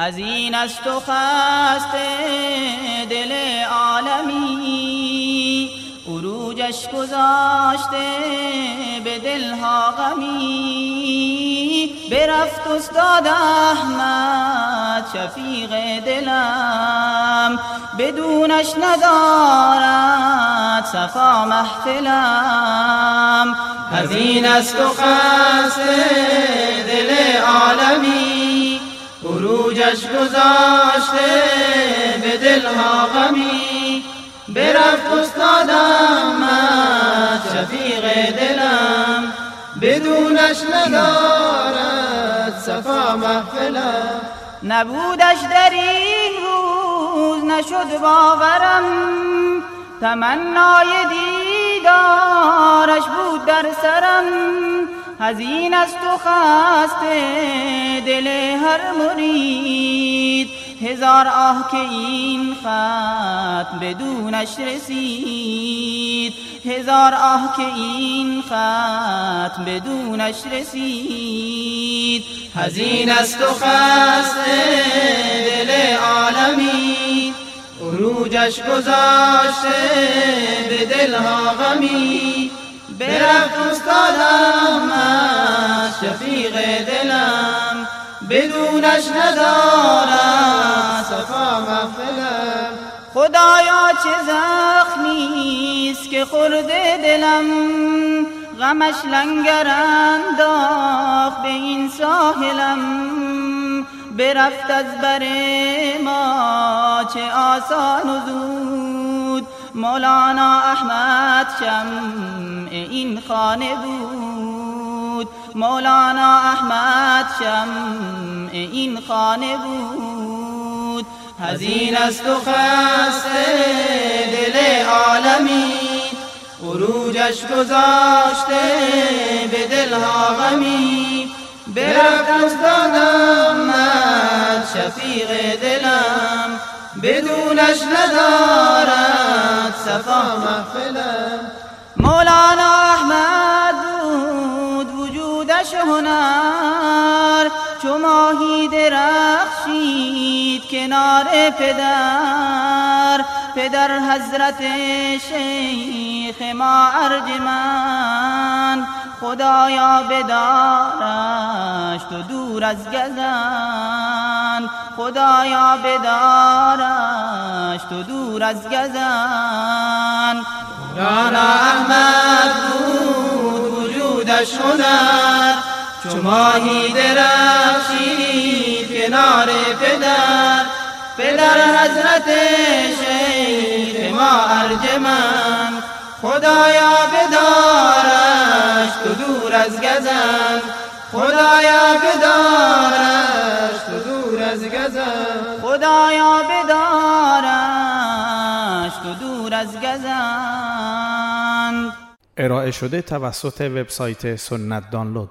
از این است و خست دل عالمی. عروجش گذاشته به دلها غمی. برفت استاد احمد شفیق دلم. بدونش ندارد صفا محفلم. از این است و خست عروجش گذاشته به دلها غمی. برفت استادم من شفیق دلم. بدونش ندارد صفا محفلم. نبودش در این روز نشد باورم. تمنای دیدارش بود در سرم. هزین است و خست دل هر مرید. هزار آه که این خط بدونش رسید. هزار آه که این خط بدونش رسید. هزین است و خست دل عالمی. عروجش گذاشته به دلها غمی. برفت بدونش ندارد. صفا محفلم خدایا چه زخمیست که خورده دلم غمش لنگر انداخت به این ساحلم. برفت از بر ما چه آسان و زود. مولانا احمد شمع این خانه بود. مولانا احمد شمع این خانه بود. هزین است و خسته دل عالمی عروجش گذاشته به دلها غمی. برفت استادم من شفیق دلم بدونش ندارد صفا محفلم. ماهی درخشید کنار پدر. پدر حضرت شیخ ما ارجمند. خدایا بدارش تو دور از گزن خدایا بدارش تو دور از گزن رانا احمد بود وجودش هنر. چو ماهی درخشید کنار پدر پدر حضرت شیخ ما ارجمند. خدایا بدارش تو دور از گزن خدایا بدارش تو دور از گزن خدایا بدارش تو دور از گزن ارائه شده توسط وبسایت سنت دانلود.